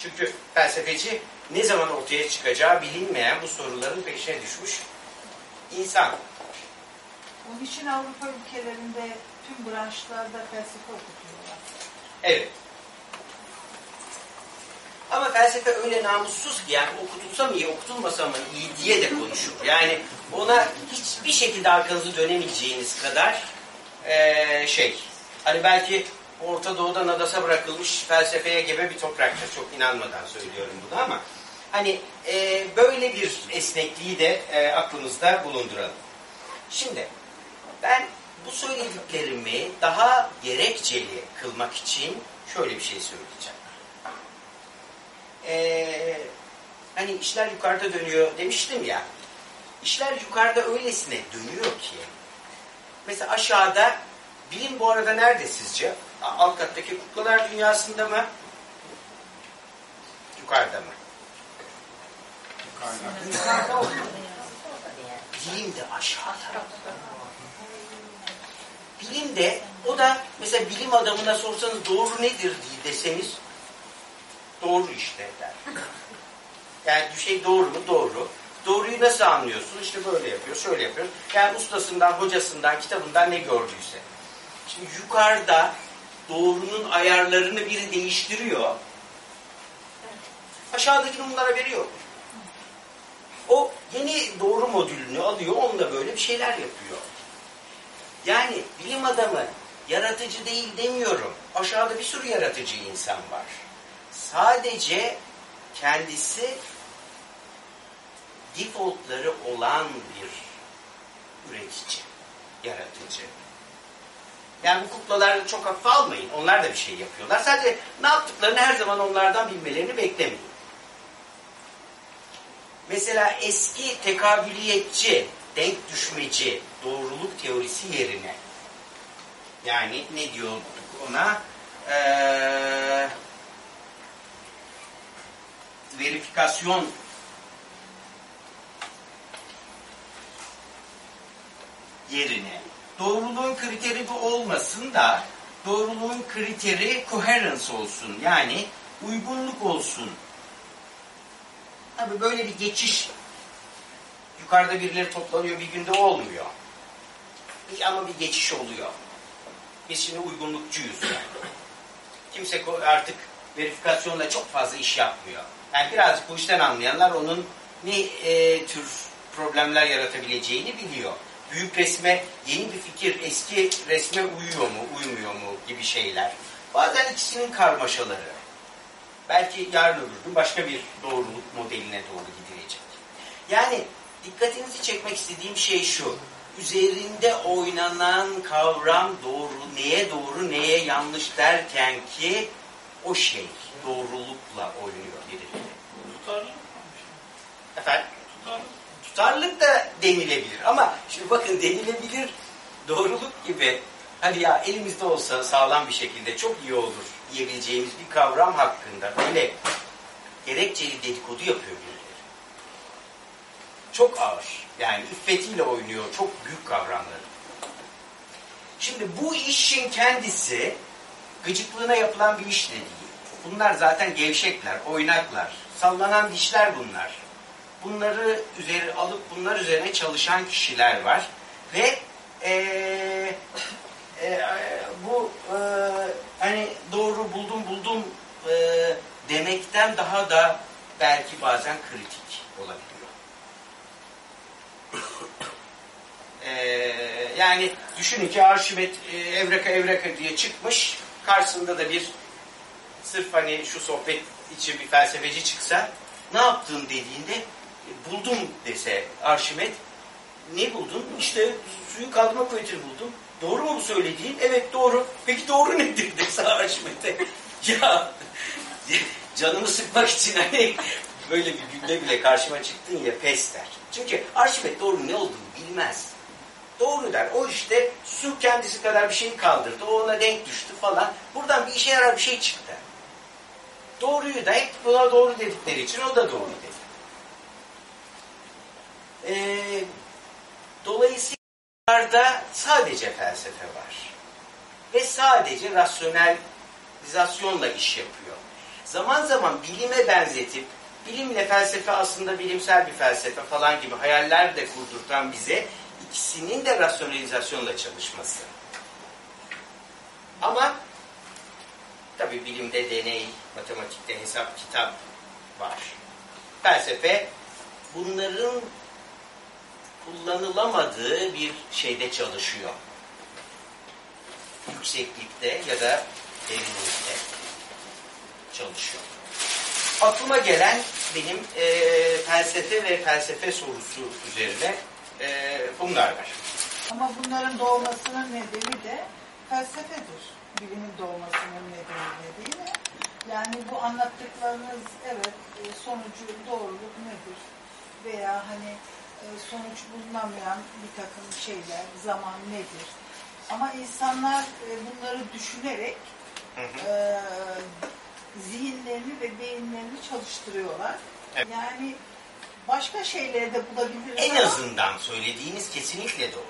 Çünkü felsefeci ne zaman ortaya çıkacağı bilinmeyen bu soruların peşine düşmüş insan. Onun için Avrupa ülkelerinde tüm branşlarda felsefe okutuyorlar. Evet. Ama felsefe öyle namussuz ki yani okutulsa mı iyi, okutulmasa mı iyi diye de konuşur. Yani ona hiçbir şekilde arkanızı dönemeyeceğiniz kadar ee, şey. Hani belki Orta Doğu'da nadasa bırakılmış felsefeye gebe bir toprakta. Çok inanmadan söylüyorum bunu ama hani e, böyle bir esnekliği de e, aklımızda bulunduralım. Şimdi ben bu söylediklerimi daha gerekçeli kılmak için şöyle bir şey söyleyeceğim. Ee, hani işler yukarıda dönüyor demiştim ya. İşler yukarıda öylesine dönüyor ki. Mesela aşağıda bilim bu arada nerede sizce? Alt kattaki kuklalar dünyasında mı? Yukarıda mı? Yukarıda. Bilim de aşağıda. Bilim de o da mesela bilim adamına sorsanız doğru nedir diye deseniz doğru işte der. Yani bir şey doğru mu? Doğru. Doğruyu nasıl anlıyorsun? İşte böyle yapıyor, şöyle yapıyor. Yani ustasından, hocasından, kitabından ne gördüyse. Şimdi yukarıda doğrunun ayarlarını biri değiştiriyor. Aşağıdaki bunlara veriyor. O yeni doğru modülünü alıyor, onunla böyle bir şeyler yapıyor. Yani bilim adamı yaratıcı değil demiyorum. Aşağıda bir sürü yaratıcı insan var. Sadece kendisi defaultları olan bir üretici, yaratıcı. Yani bu kuklaları çok hafife almayın. Onlar da bir şey yapıyorlar. Sadece ne yaptıklarını her zaman onlardan bilmelerini beklemeyin. Mesela eski tekabüliyetçi, denk düşmeci, doğruluk teorisi yerine yani ne diyorduk ona? Ee, verifikasyon yerine doğruluğun kriteri bu olmasın da doğruluğun kriteri coherence olsun. Yani uygunluk olsun. Tabii böyle bir geçiş yukarıda birileri toplanıyor bir günde olmuyor. Ama bir geçiş oluyor. Biz şimdi uygunlukçuyuz. Kimse artık verifikasyonla çok fazla iş yapmıyor. Yani birazcık bu işten anlayanlar onun ne e, tür problemler yaratabileceğini biliyor. Büyük resme yeni bir fikir eski resme uyuyor mu, uymuyor mu gibi şeyler. Bazen ikisinin karmaşaları. Belki yarın öbür gün başka bir doğruluk modeline doğru gidilecek. Yani dikkatinizi çekmek istediğim şey şu. Üzerinde oynanan kavram doğru, neye doğru, neye yanlış derken ki o şey doğrulukla oynuyor birileri. Tutarlı. Efendim? Tutarlı. tutarlılık da denilebilir. Ama şimdi bakın denilebilir doğruluk gibi hani ya elimizde olsa sağlam bir şekilde çok iyi olur diyebileceğimiz bir kavram hakkında böyle gerekçeli dedikodu yapıyor birileri. Çok ağır. Yani iffetiyle oynuyor çok büyük kavramları. Şimdi bu işin kendisi gıcıklığına yapılan bir iş de değil. Bunlar zaten gevşekler, oynaklar, sallanan dişler bunlar bunları üzeri alıp bunlar üzerine çalışan kişiler var ve eee, eee, bu eee, hani doğru buldum buldum eee, demekten daha da belki bazen kritik olabiliyor. Eee, yani düşünün ki Arşimet eee, Evreka Evreka diye çıkmış karşısında da bir sırf hani şu sohbet için bir felsefeci çıksa ne yaptın dediğinde "E, buldum dese Arşimet ne buldun? İşte suyun kaldırma kuvvetini buldum. Doğru mu bu söylediğin? Evet doğru. Peki doğru nedir [LAUGHS] dese Arşimet'e. ya [LAUGHS] canımı sıkmak için hani böyle bir günde bile karşıma çıktın ya pes der. Çünkü Arşimet doğru ne olduğunu bilmez. Doğru der. O işte su kendisi kadar bir şeyi kaldırdı. O ona denk düştü falan. Buradan bir işe yarar bir şey çıktı. Doğruyu da hep buna doğru dedikleri için o da doğru dedi. Ee, dolayısıyla da sadece felsefe var. Ve sadece rasyonalizasyonla iş yapıyor. Zaman zaman bilime benzetip, bilimle felsefe aslında bilimsel bir felsefe falan gibi hayaller de kurdurtan bize ikisinin de rasyonalizasyonla çalışması. Ama tabii bilimde deney, matematikte hesap, kitap var. Felsefe bunların kullanılamadığı bir şeyde çalışıyor. Yükseklikte ya da derinlikte çalışıyor. Aklıma gelen benim e, felsefe ve felsefe sorusu üzerine e, bunlar var. Ama bunların doğmasının nedeni de felsefedir. Bilimin doğmasının nedeni de değil mi? Yani bu anlattıklarınız evet e, sonucu doğruluk nedir? Veya hani sonuç bulunamayan bir takım şeyler, zaman nedir? Ama insanlar e, bunları düşünerek Hı hı. e, zihinlerini ve beyinlerini çalıştırıyorlar. Evet. Yani başka şeyleri de bulabiliriz En ama azından söylediğiniz kesinlikle doğru.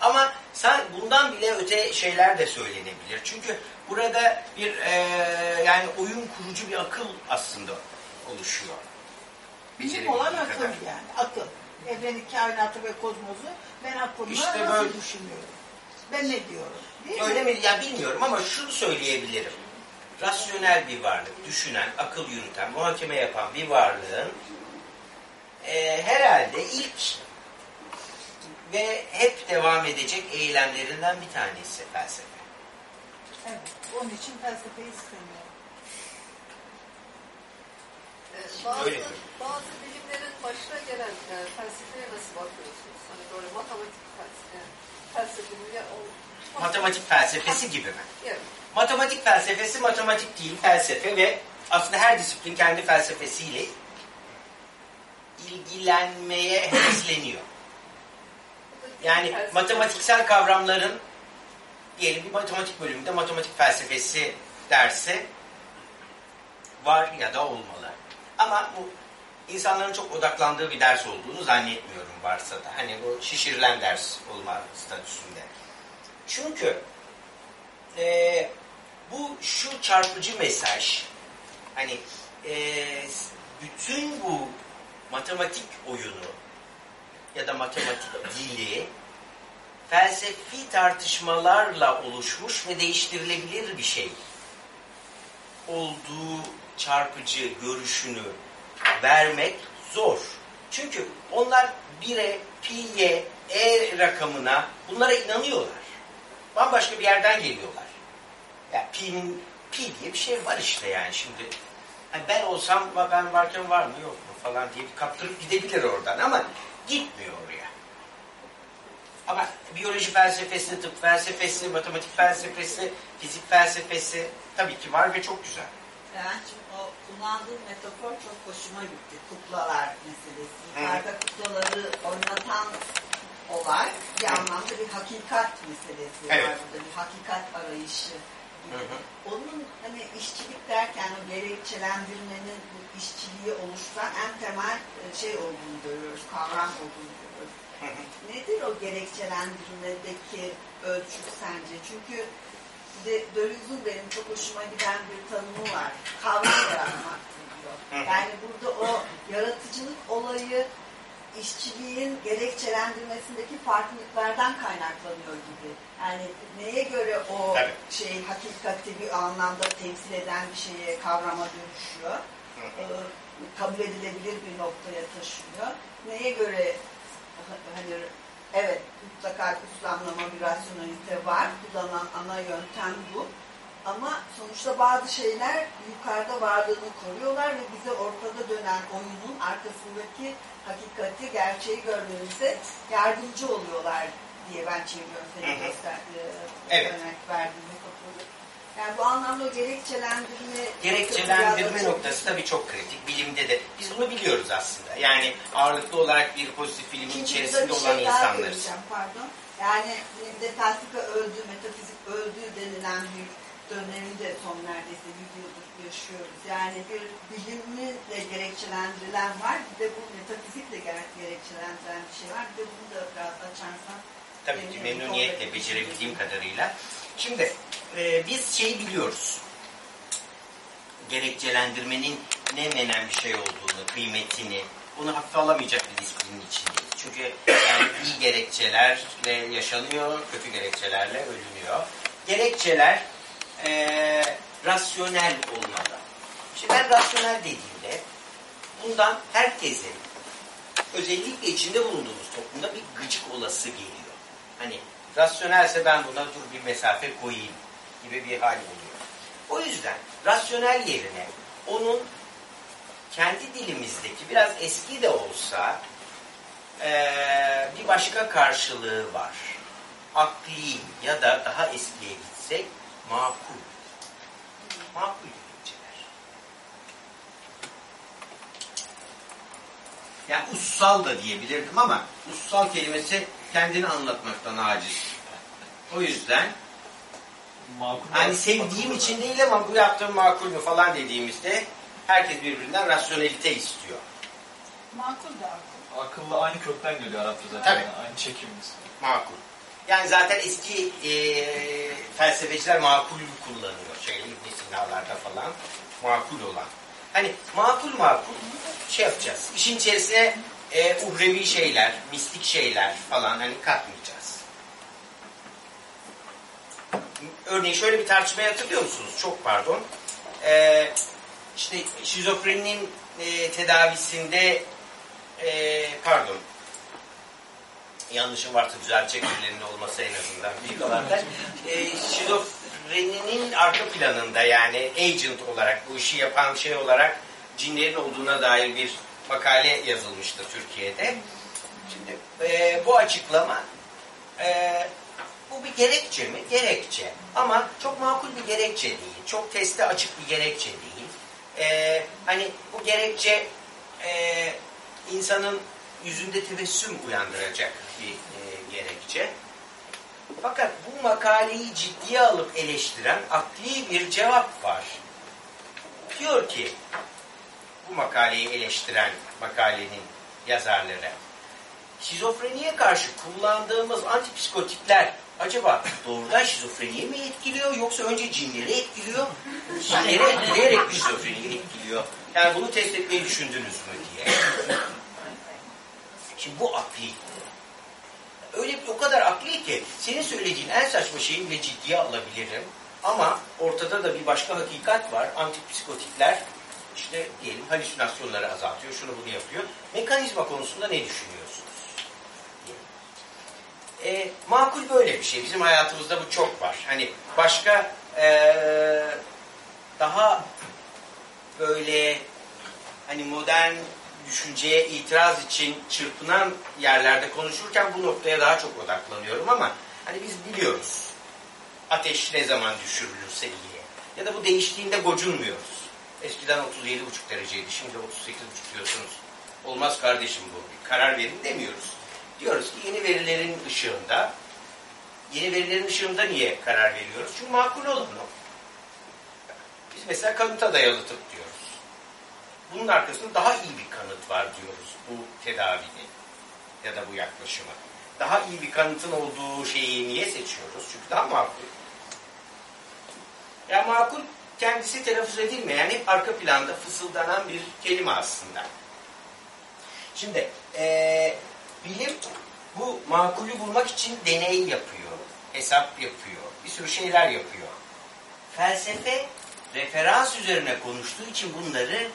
Ama sen bundan bile öte şeyler de söylenebilir. Çünkü burada bir e, yani oyun kurucu bir akıl aslında oluşuyor. Bilim olan akıl yani. Akıl. Evreni, kainatı ve kozmosu ben aklımla İşte nasıl böyle- düşünüyorum? Ben ne diyorum? Değil Öyle mi? mi? Ya bilmiyorum ama şunu söyleyebilirim. Rasyonel bir varlık, düşünen, akıl yürüten, muhakeme yapan bir varlığın e, herhalde ilk ve hep devam edecek eylemlerinden bir tanesi felsefe. Evet. Onun için felsefeyi istemiyorum. Bazı, bazı bilimlerin başına gelen e, felsefeye nasıl bakıyorsunuz? Hani böyle matematik felsefe, felsefenin ya o... Matematik felsefesi gibi mi? Evet. Matematik felsefesi matematik değil, felsefe ve aslında her disiplin kendi felsefesiyle ilgilenmeye [COUGHS] hevesleniyor. Yani Felsefe- matematiksel kavramların diyelim bir matematik bölümünde matematik felsefesi dersi var ya da olmalı. Ama bu insanların çok odaklandığı bir ders olduğunu zannetmiyorum varsa da. Hani bu şişirilen ders olma statüsünde. Çünkü e, bu şu çarpıcı mesaj hani e, bütün bu matematik oyunu ya da matematik [LAUGHS] dili felsefi tartışmalarla oluşmuş ve değiştirilebilir bir şey olduğu çarpıcı görüşünü vermek zor. Çünkü onlar 1'e, pi'ye, e rakamına bunlara inanıyorlar. Bambaşka bir yerden geliyorlar. Yani pi'nin pi diye bir şey var işte yani şimdi. Hani ben olsam ben varken var mı yok mu falan diye kaptırıp gidebilir oradan ama gitmiyor oraya. Ama biyoloji felsefesi, tıp felsefesi, matematik felsefesi, fizik felsefesi tabii ki var ve çok güzel. Berencim o kullandığın metafor çok hoşuma gitti. Kuklalar meselesi. Yukarıda kuklaları oynatan olay bir anlamda bir hakikat meselesi Evet. var burada. Bir hakikat arayışı. Hı hı. Onun hani işçilik derken o gerekçelendirmenin bu işçiliği oluşturan en temel e, şey olduğunu görüyoruz. Kavram olduğunu görüyoruz. Hı hı. Nedir o gerekçelendirmedeki ölçü sence? Çünkü de Deleuze'un benim çok hoşuma giden bir tanımı var. Kavram yaratmaktır diyor. Yani burada o yaratıcılık olayı işçiliğin gerekçelendirmesindeki farklılıklardan kaynaklanıyor gibi. Yani neye göre o Tabii. şey hakikati bir anlamda temsil eden bir şeye kavrama dönüşüyor. Ee, kabul edilebilir bir noktaya taşıyor. Neye göre hani evet mutlaka üslamlama bir rasyonelite var. Kullanılan ana yöntem bu. Ama sonuçta bazı şeyler yukarıda varlığını koruyorlar ve bize ortada dönen oyunun arkasındaki hakikati, gerçeği görmemize yardımcı oluyorlar diye ben çeviriyorum senin göster, e, Evet. örnek verdiğin metaforu. Yani bu anlamda gerekçelendirme Gerekçelendirme noktası tabii çok kritik. Bilimde de biz bunu biliyoruz aslında. Yani ağırlıklı olarak bir pozitif bilimin Şimdi içerisinde bir olan şey insanlarız. Pardon. Yani bir de felsefe öldü, metafizik öldü denilen bir döneminde son neredeyse yüzyıldır yaşıyoruz. Yani bir bilimle gerekçelendirilen var, bir de bu metafizikle gere- gerekçelendirilen bir şey var. Bir de bunu da biraz açarsan. Tabii ki memnuniyetle becerebildiğim kadarıyla. Şimdi e, biz şeyi biliyoruz. Gerekçelendirmenin ne bir şey olduğunu, kıymetini, bunu hafife alamayacak bir disiplinin içindeyiz. Çünkü yani iyi gerekçelerle yaşanıyor, kötü gerekçelerle ölünüyor. Gerekçeler e, rasyonel olmalı. Şimdi ben rasyonel dediğimde bundan herkesin özellikle içinde bulunduğumuz toplumda bir gıcık olası geliyor. Hani rasyonelse ben buna dur bir mesafe koyayım gibi bir hal oluyor. O yüzden rasyonel yerine onun kendi dilimizdeki biraz eski de olsa eee, bir başka karşılığı var. Akli ya da daha eskiye gitsek makul. Makul gerekçeler. Yani ussal da diyebilirdim ama ussal kelimesi kendini anlatmaktan aciz. O yüzden Makul hani sevdiğim makul için değil ama bu yaptığım makul mü falan dediğimizde herkes birbirinden rasyonelite istiyor. Makul da akıl. Akıllı aynı kökten geliyor Arapça zaten. Tabii. Yani aynı çekimimiz. Makul. Yani zaten eski e, felsefeciler makul kullanıyor. Şey, İbn Sina'larda falan makul olan. Hani makul makul şey yapacağız. İşin içerisine e, uhrevi şeyler, mistik şeyler falan hani katmayacağız. Örneğin şöyle bir tartışmaya hatırlıyor musunuz? Çok pardon. E, işte şizofreninin e, tedavisinde e, pardon yanlışım varsa düzeltecek birilerinin olması en azından videolarda. E, şizofreninin arka planında yani agent olarak bu işi yapan şey olarak cinlerin olduğuna dair bir makale yazılmıştı Türkiye'de. Şimdi e, bu açıklama e, bu bir gerekçe mi? Gerekçe. Ama çok makul bir gerekçe değil. Çok teste açık bir gerekçe değil. E, hani bu gerekçe e, insanın yüzünde tebessüm uyandıracak bir e, gerekçe. Fakat bu makaleyi ciddiye alıp eleştiren akli bir cevap var. Diyor ki bu makaleyi eleştiren makalenin yazarları. Şizofreniye karşı kullandığımız antipsikotikler acaba doğrudan şizofreniyi mi etkiliyor yoksa önce cinleri etkiliyor? Cinleri etkileyerek şizofreniyi etkiliyor. Yani bunu test etmeyi düşündünüz mü diye. Şimdi bu akli. Öyle o kadar akli ki senin söylediğin en saçma şeyi bile ciddiye alabilirim. Ama ortada da bir başka hakikat var. Antipsikotikler işte diyelim halüsinasyonları azaltıyor, şunu bunu yapıyor. Mekanizma konusunda ne düşünüyorsunuz? E, makul böyle bir şey. Bizim hayatımızda bu çok var. Hani başka e, daha böyle hani modern düşünceye itiraz için çırpınan yerlerde konuşurken bu noktaya daha çok odaklanıyorum ama hani biz biliyoruz ateş ne zaman düşürülürse iyi. Ya da bu değiştiğinde gocunmuyoruz. Eskiden 37,5 dereceydi, şimdi 38,5 diyorsunuz. Olmaz kardeşim bu, bir karar verin demiyoruz. Diyoruz ki yeni verilerin ışığında, yeni verilerin ışığında niye karar veriyoruz? Çünkü makul olan o. Biz mesela kanıta dayalı tıp diyoruz. Bunun arkasında daha iyi bir kanıt var diyoruz bu tedavinin ya da bu yaklaşımı. Daha iyi bir kanıtın olduğu şeyi niye seçiyoruz? Çünkü daha makul. Ya makul kendisi telaffuz edilmeyen hep arka planda fısıldanan bir kelime aslında. Şimdi eee, bilim bu makulü bulmak için deney yapıyor, hesap yapıyor, bir sürü şeyler yapıyor. Felsefe referans üzerine konuştuğu için bunları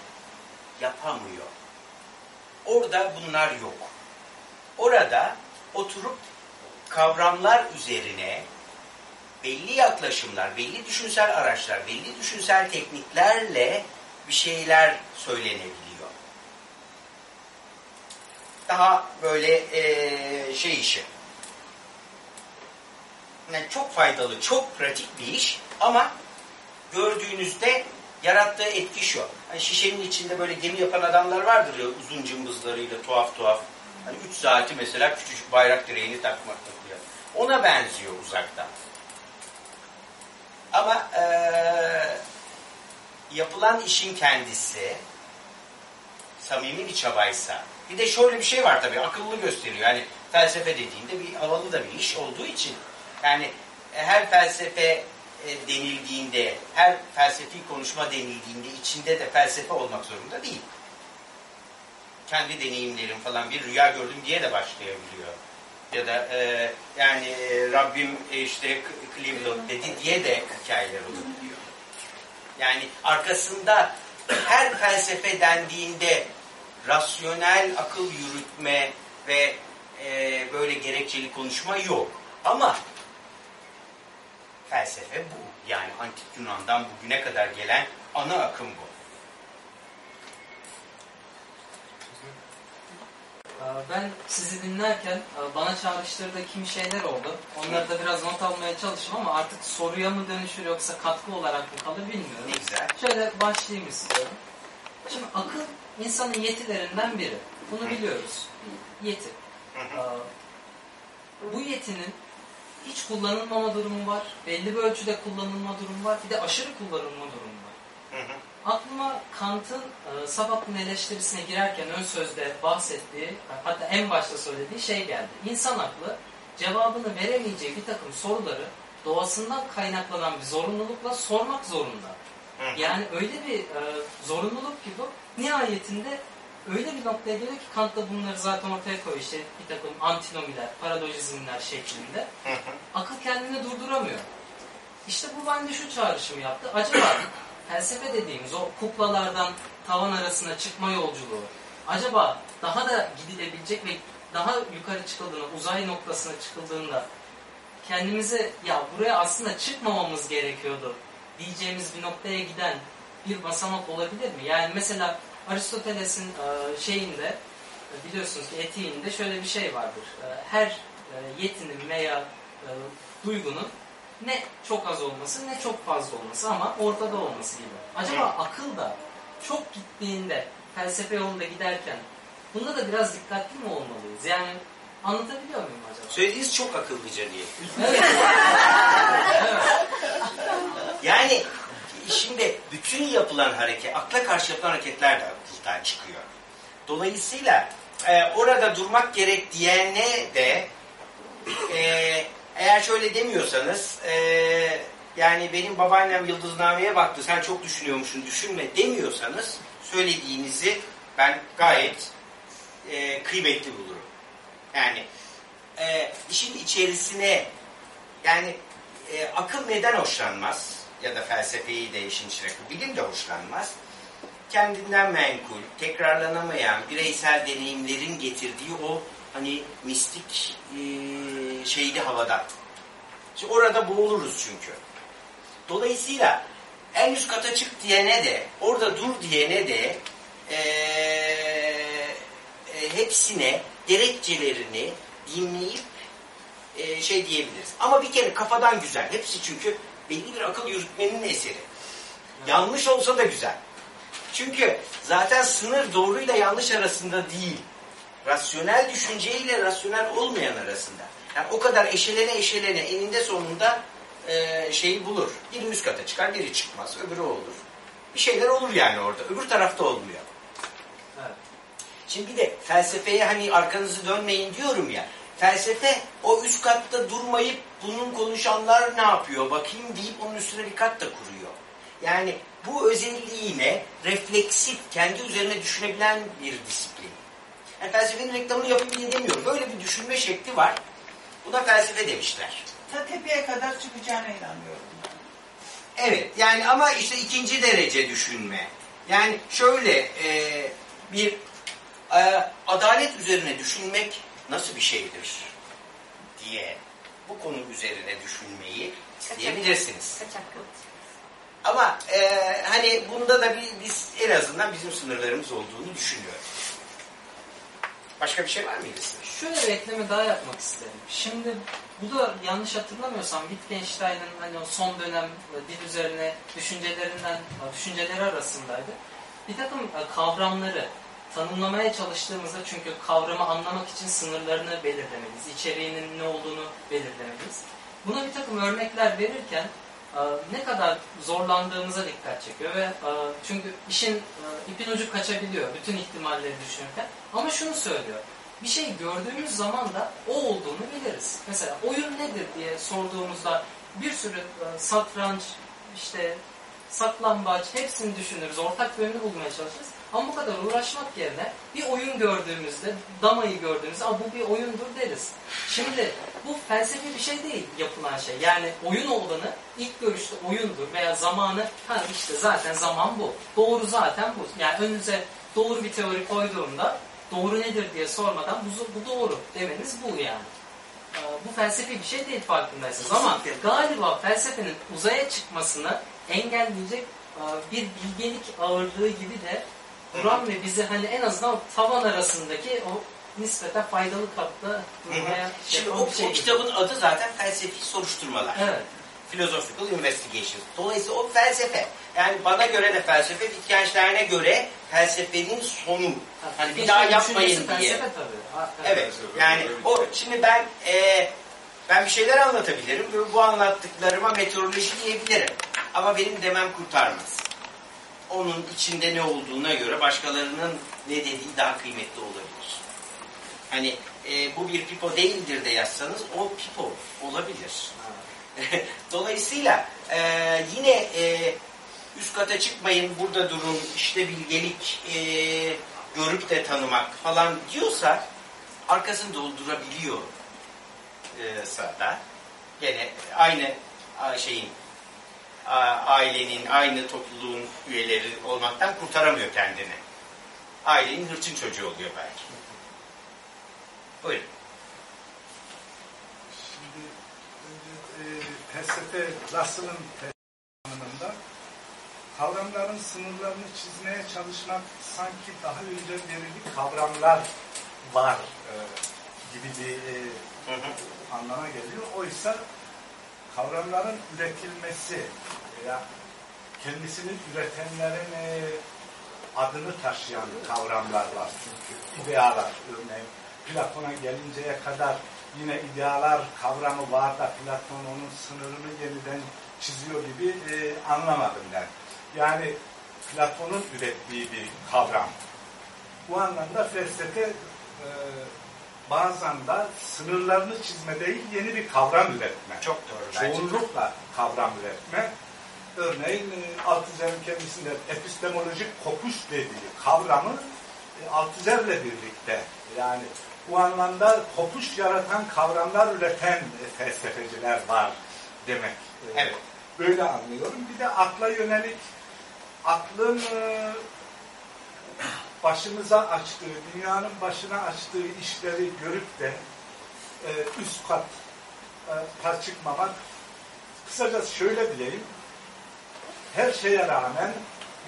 yapamıyor. Orada bunlar yok. Orada oturup kavramlar üzerine belli yaklaşımlar, belli düşünsel araçlar, belli düşünsel tekniklerle bir şeyler söylenebiliyor. Daha böyle eee, şey işi. Yani çok faydalı, çok pratik bir iş ama gördüğünüzde yarattığı etki şu. Hani şişenin içinde böyle gemi yapan adamlar vardır ya uzun cımbızlarıyla tuhaf tuhaf. Hani 3 saati mesela küçücük bayrak direğini takmakta kuruyor. Ona benziyor uzaktan. Ama eee, yapılan işin kendisi samimi bir çabaysa bir de şöyle bir şey var tabii akıllı gösteriyor. Yani felsefe dediğinde bir havalı da bir iş olduğu için yani e, her felsefe e, denildiğinde, her felsefi konuşma denildiğinde içinde de felsefe olmak zorunda değil. Kendi deneyimlerim falan bir rüya gördüm diye de başlayabiliyor. Ya da e, yani e, Rabbim işte Cleveland dedi diye de hikayeler olabiliyor. Yani arkasında her felsefe dendiğinde rasyonel akıl yürütme ve e, böyle gerekçeli konuşma yok. Ama felsefe bu. Yani antik Yunan'dan bugüne kadar gelen ana akım bu. Ee, Ben sizi dinlerken e, bana çağrıştırdığı kimi şeyler oldu. Onları da biraz not almaya çalıştım ama artık soruya mı dönüşür yoksa katkı olarak mı kalır bilmiyorum. Ne güzel. Şöyle başlayayım istiyorum. Şimdi akıl insanın yetilerinden biri. Bunu biliyoruz. Yeti. Bu yetinin hiç kullanılmama durumu var. Belli bir ölçüde kullanılma durumu var. Bir de aşırı kullanılma durumu var. Aklıma Kant'ın e, saf aklın eleştirisine girerken ön sözde bahsettiği, hatta en başta söylediği şey geldi. İnsan aklı cevabını veremeyeceği bir takım soruları doğasından kaynaklanan bir zorunlulukla sormak zorunda. Hı. Yani öyle bir e, zorunluluk ki bu. Nihayetinde öyle bir noktaya geliyor ki Kant da bunları zaten ortaya koyuyor. İşte bir takım antinomiler, paradojizmler şeklinde. Hı hı. Akıl kendini durduramıyor. İşte bu bende şu çağrışımı yaptı. Acaba felsefe dediğimiz o kuklalardan tavan arasına çıkma yolculuğu acaba daha da gidilebilecek ve daha yukarı çıkıldığında, uzay noktasına çıkıldığında kendimize ya buraya aslında çıkmamamız gerekiyordu diyeceğimiz bir noktaya giden bir basamak olabilir mi? Yani mesela Aristoteles'in e, şeyinde e, biliyorsunuz ki etiğinde şöyle bir şey vardır. E, Her yetinin veya duygunun ne çok az olması ne çok fazla olması ama ortada olması gibi. Acaba akıl da çok gittiğinde felsefe yolunda giderken bunda da biraz dikkatli mi olmalıyız? Yani anlatabiliyor muyum acaba? Söylediğiniz çok akıllıca diye. Evet. [LAUGHS] Yani şimdi bütün yapılan hareket, akla karşı yapılan hareketler de akıl oradan çıkıyor. Dolayısıyla e, orada durmak gerek diyene de e, eğer şöyle demiyorsanız e, yani benim babaannem Yıldızname'ye baktı sen çok düşünüyormuşsun düşünme demiyorsanız söylediğinizi ben gayet e, kıymetli bulurum. Yani e, işin içerisine yani e, akıl neden hoşlanmaz ya da felsefeyi de işin içine bilim de hoşlanmaz. Kendinden menkul, tekrarlanamayan bireysel deneyimlerin getirdiği o hani mistik e, şeyli havada. Şimdi orada boğuluruz çünkü. Dolayısıyla en üst kata çık diyene de, orada dur diyene de e, e, hepsine gerekçelerini dinleyip e, şey diyebiliriz. Ama bir kere kafadan güzel. Hepsi çünkü belli bir akıl yürütmenin eseri. Yanlış olsa da güzel. Çünkü zaten sınır doğruyla yanlış arasında değil. Rasyonel düşünceyle rasyonel olmayan arasında. Yani o kadar eşelene eşelene eninde sonunda e, şeyi bulur. Biri üst kata çıkar, biri çıkmaz, öbürü olur. Bir şeyler olur yani orada. Öbür tarafta olmuyor. Şimdi de felsefeye hani arkanızı dönmeyin diyorum ya. Felsefe o üst katta durmayıp bunun konuşanlar ne yapıyor bakayım deyip onun üstüne bir kat da kuruyor. Yani bu özelliğine refleksif, kendi üzerine düşünebilen bir disiplin. Yani felsefenin reklamını diye demiyorum. Böyle bir düşünme şekli var. Buna felsefe demişler. Ta tepeye kadar çıkacağına inanıyorum. ben. Evet yani ama işte ikinci derece düşünme. Yani şöyle e, bir e, adalet üzerine düşünmek nasıl bir şeydir diye bu konu üzerine düşünmeyi isteyebilirsiniz. Ama e, hani bunda da bir, biz en azından bizim sınırlarımız olduğunu düşünüyorum. Başka bir şey var mıydı sizin? Şöyle bir ekleme daha yapmak isterim. Şimdi bu da yanlış hatırlamıyorsam Wittgenstein'ın hani o son dönem e, dil üzerine düşüncelerinden e, düşünceleri arasındaydı. Bir takım e, kavramları tanımlamaya çalıştığımızda çünkü kavramı anlamak için sınırlarını belirlemeliyiz. içeriğinin ne olduğunu belirlemeliyiz. Buna bir takım örnekler verirken e, ne kadar zorlandığımıza dikkat çekiyor ve e, çünkü işin e, ipin ucu kaçabiliyor bütün ihtimalleri düşünürken ama şunu söylüyor bir şey gördüğümüz zaman da o olduğunu biliriz. Mesela oyun nedir diye sorduğumuzda bir sürü satranç, işte saklambaç hepsini düşünürüz. Ortak yönünü bulmaya çalışırız. Ama bu kadar uğraşmak yerine bir oyun gördüğümüzde, damayı gördüğümüzde Aa, bu bir oyundur deriz. Şimdi bu felsefi bir şey değil yapılan şey. Yani oyun olanı ilk görüşte oyundur veya zamanı ha işte zaten zaman bu. Doğru zaten bu. Yani önünüze doğru bir teori koyduğumda doğru nedir diye sormadan bu, bu doğru demeniz bu yani. Ee, Bu felsefi bir şey değil farkındaysanız ama galiba felsefenin uzaya çıkmasını engelleyecek e, bir bilgelik ağırlığı gibi de duran ve bizi hani en azından o tavan arasındaki o nispeten faydalı kapta durmaya şey Şimdi o, şey o gibi. kitabın adı zaten felsefi soruşturmalar. Evet. Philosophical Investigations. Dolayısıyla o felsefe. Yani bana göre de felsefe, Wittgenstein'e göre felsefenin sonu. Hani bir daha yapmayın diye. Felsefe tabii. Evet. Yani o şimdi ben e, ben bir şeyler anlatabilirim. ve Bu anlattıklarıma meteoroloji diyebilirim. Ama benim demem kurtarmaz. Onun içinde ne olduğuna göre başkalarının ne dediği daha kıymetli olabilir. Hani e, bu bir pipo değildir de yazsanız o pipo olabilir. [LAUGHS] Dolayısıyla e, yine e, üst kata çıkmayın burada durun işte bilgelik e, görüp de tanımak falan diyorsa arkasını doldurabiliyor e, sağda. Gene aynı şeyin ailenin aynı topluluğun üyeleri olmaktan kurtaramıyor kendini. Ailenin hırçın çocuğu oluyor belki. Buyurun. Şimdi e, felsefe, Russell'ın tanımında kavramların sınırlarını çizmeye çalışmak sanki daha önce belirli kavramlar var e, gibi bir e, Hı hı. anlama geliyor. Oysa kavramların üretilmesi veya kendisini üretenlerin e, adını taşıyan kavramlar var çünkü. idealar örneğin Platon'a gelinceye kadar yine idealar kavramı var da Platon onun sınırını yeniden çiziyor gibi e, anlamadım ben. Yani Platon'un ürettiği bir kavram Bu anlamda felsefe e, bazen de sınırlarını çizme değil, yeni bir kavram üretme. Çok doğru. Çoğunlukla kavram üretme. Örneğin e, Althusser'in kendisinde epistemolojik kopuş dediği kavramı e, Althusser'le birlikte yani bu anlamda kopuş yaratan kavramlar üreten e, felsefeciler var demek. Evet. Böyle anlıyorum. Bir de akla yönelik aklın başımıza açtığı, dünyanın başına açtığı işleri görüp de e, üst kat e, çıkmamak. Kısacası şöyle diyeyim. Her şeye rağmen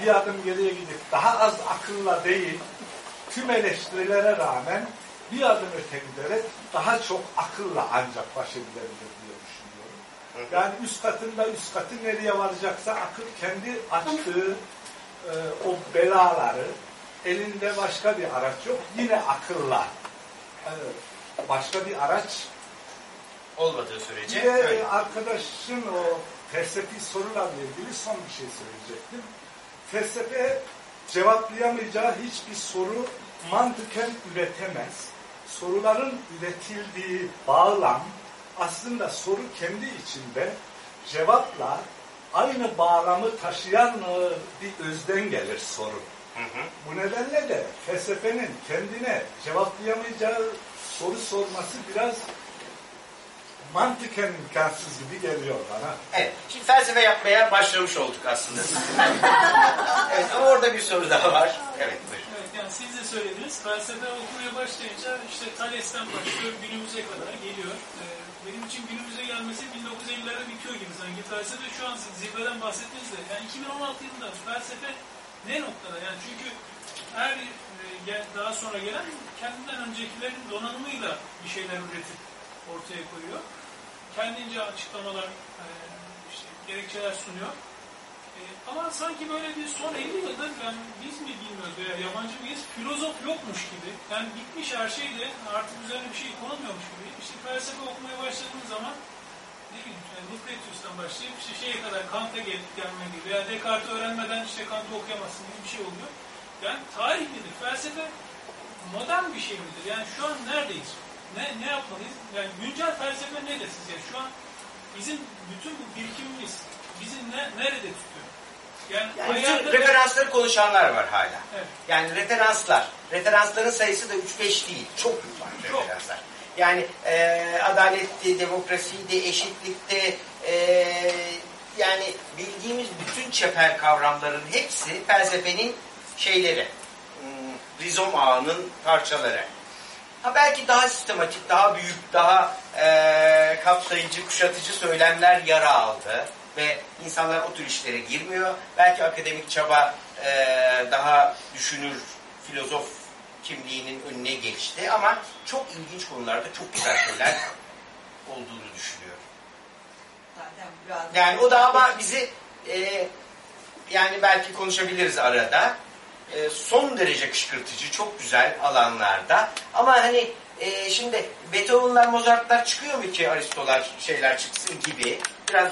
bir adım geriye gidip daha az akılla değil, tüm eleştirilere rağmen bir adım öte giderek daha çok akılla ancak baş edilebilir diye düşünüyorum. Yani üst katında üst katı nereye varacaksa akıl kendi açtığı e, o belaları elinde başka bir araç yok. Yine akılla e, başka bir araç Olmadığı bir sürece de öyle. arkadaşın o felsefi sorularla ilgili son bir şey söyleyecektim. Felsefe cevaplayamayacağı hiçbir soru mantıken üretemez. Soruların üretildiği bağlam aslında soru kendi içinde cevapla aynı bağlamı taşıyan e, bir özden gelir soru. Hı hı. Bu nedenle de felsefenin kendine cevaplayamayacağı soru sorması biraz mantıken imkansız gibi geliyor bana. Evet. Şimdi felsefe yapmaya başlamış olduk aslında. [LAUGHS] evet ama orada bir soru daha var. Evet buyurun. Evet yani siz de söylediniz. Felsefe okumaya başlayınca işte Thales'ten başlıyor günümüze kadar geliyor. Ee, benim için günümüze gelmesi 1950'lerde bitiyor gibi sanki. Felsefe şu an siz zirveden bahsettiniz de yani 2016 yılında felsefe ne noktada? Yani çünkü her e, daha sonra gelen kendinden öncekilerin donanımıyla bir şeyler üretip ortaya koyuyor. Kendince açıklamalar, e, işte gerekçeler sunuyor. E, ama sanki böyle bir son 50 yıldır ben, biz mi bilmiyoruz veya yabancı mıyız filozof yokmuş gibi. Yani bitmiş her şey de artık üzerine bir şey konulmuyormuş gibi. İşte felsefe okumaya başladığınız zaman ne bileyim yani Lucretius'tan başlayıp işte şeye kadar Kant'a gel, gelme gibi veya Descartes'i öğrenmeden işte Kant'ı okuyamazsın gibi bir şey oluyor. Yani tarih midir? Felsefe modern bir şey midir? Yani şu an neredeyiz? Ne, ne yapmalıyız? Yani güncel felsefe nedir sizce? Şu an bizim bütün bu birikimimiz bizi ne, nerede tutuyor? Yani, Yani bütün referansları konuşanlar var hala. Evet. Yani referanslar. Referansların sayısı da 3-5 değil. Çok var Çok. Yani e, adaletti, demokrasiydi, eşitlikte e, yani bildiğimiz bütün çeper kavramların hepsi felsefenin şeyleri. hmm, Rizom ağının parçaları. Ha belki daha sistematik, daha büyük, daha e, kapsayıcı, kuşatıcı söylemler yara aldı ve insanlar o tür işlere girmiyor. Belki akademik çaba e, daha düşünür, filozof kimliğinin önüne geçti ama çok ilginç konularda çok güzel şeyler olduğunu düşünüyorum. Yani o da ama bizi e, yani belki konuşabiliriz arada. E, son derece kışkırtıcı, çok güzel alanlarda. Ama hani e, şimdi Beethoven'lar, Mozart'lar çıkıyor mu ki Aristolar şeyler çıksın gibi. Biraz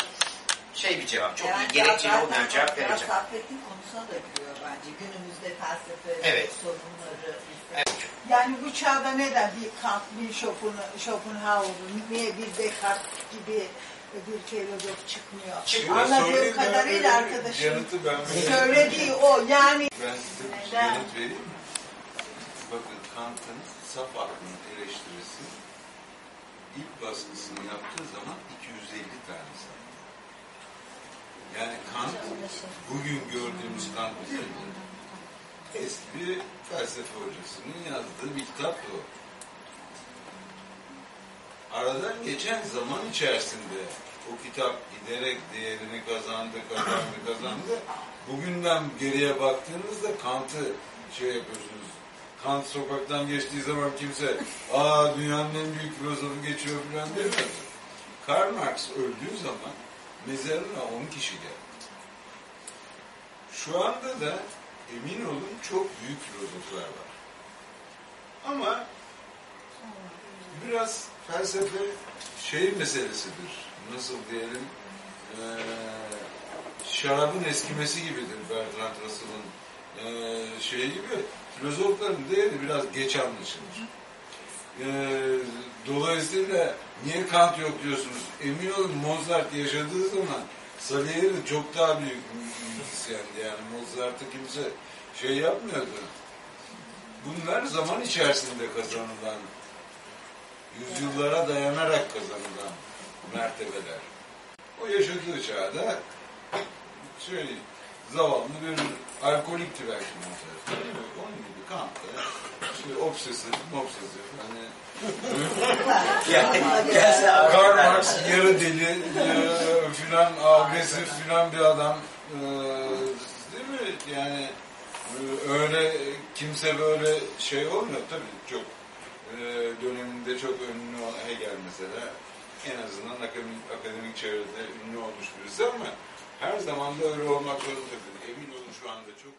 şey bir cevap, çok Yani gerekçeli olmayan cevap vereceğim. Saffet'in konusuna da giriyor bence. Günümüzde felsefe Evet. sorunları. Evet. Yani bu çağda neden bir Kant, bir Schopen- Schopenhauer, niye bir Descartes gibi bir filozof çıkmıyor? Çıkmıyor. Anladığım kadarıyla arkadaşım söylediği o. Yani Ben size bir Neden? yanıt vereyim mi? Bakın Kant'ın saf aklın eleştirisi ilk baskısını yaptığı zaman 250 tane sayfa. Yani Kant bugün gördüğümüz Kant değil? Eski bir felsefe hocasının yazdığı bir kitap o. Aradan geçen zaman içerisinde o kitap giderek değerini kazandı, kazandı, kazandı. Bugünden geriye baktığınızda Kant'ı şey yapıyorsunuz. Kant sokaktan geçtiği zaman kimse aa dünyanın en büyük filozofu geçiyor falan demez. Karl Marx öldüğü zaman mezarına 10 kişi geldi. Şu anda da emin olun çok büyük filozoflar var. Ama biraz felsefe şey meselesidir. Nasıl diyelim eee, şarabın eskimesi gibidir Bertrand Russell'ın eee şeyi gibi. filozofların değeri biraz geç anlaşılır. Ee, dolayısıyla niye Kant yok diyorsunuz? Emin olun Mozart yaşadığı zaman Salieri çok daha büyük müzisyendi. Yani Mozart'ı kimse şey yapmıyordu. Bunlar zaman içerisinde kazanılan, yüzyıllara dayanarak kazanılan mertebeler. O yaşadığı çağda şöyle zavallı bir alkolikti belki Mozart. Onun gibi Kant da obsesif, obsesif hani Gel. Karl Marx yarı deli e, filan agresif filan bir adam e, değil mi? Yani e, öyle kimse böyle şey olmuyor tabii çok e, döneminde çok ünlü Hegel mesela en azından akademik, akademik çevrede ünlü olmuş birisi ama her zaman da öyle olmak zorunda değil. Emin olun şu anda çok